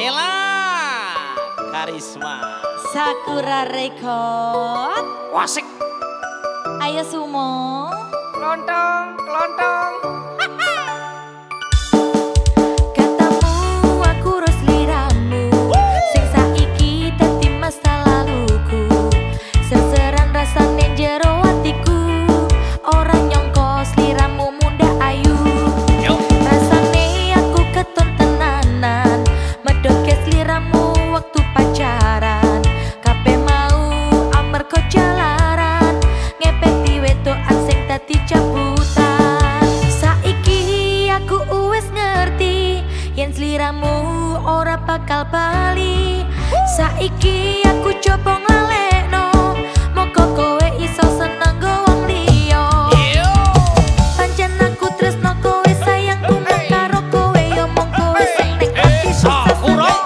Ella Karisma. Sakura Record. Wasik. Ayo Sumo. Kelontong, kelontong bakal bali. Saiki aku coba ngalekno moko kowe iso seneng go wong liya. Pancen aku tresno kowe sayang ku karo kowe yo mong kowe seneng ati susah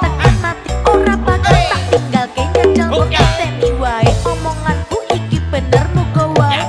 tekan mati ora. bakal tak tinggal ke nyajal mbok teni wae. Omonganku iki bener muga wae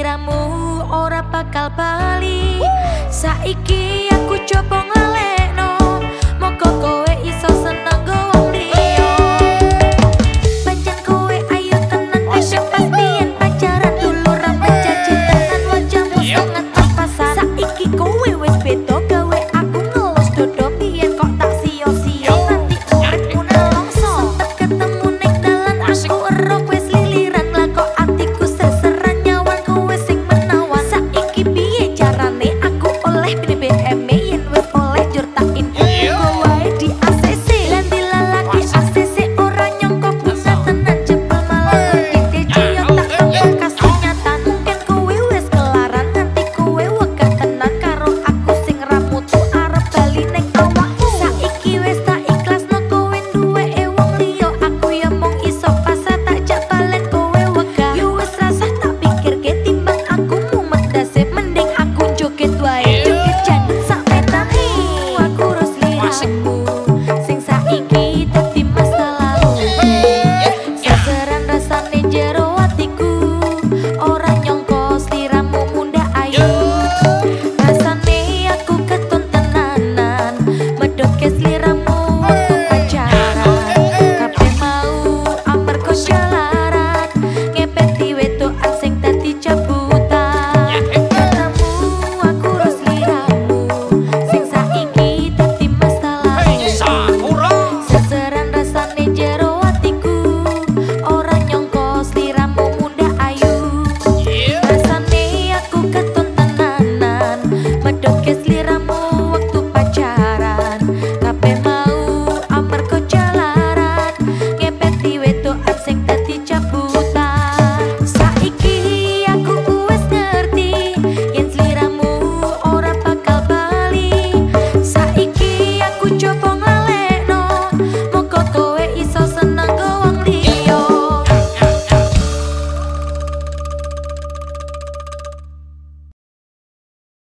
kiramu ora bakal bali. Saiki aku coba ngelek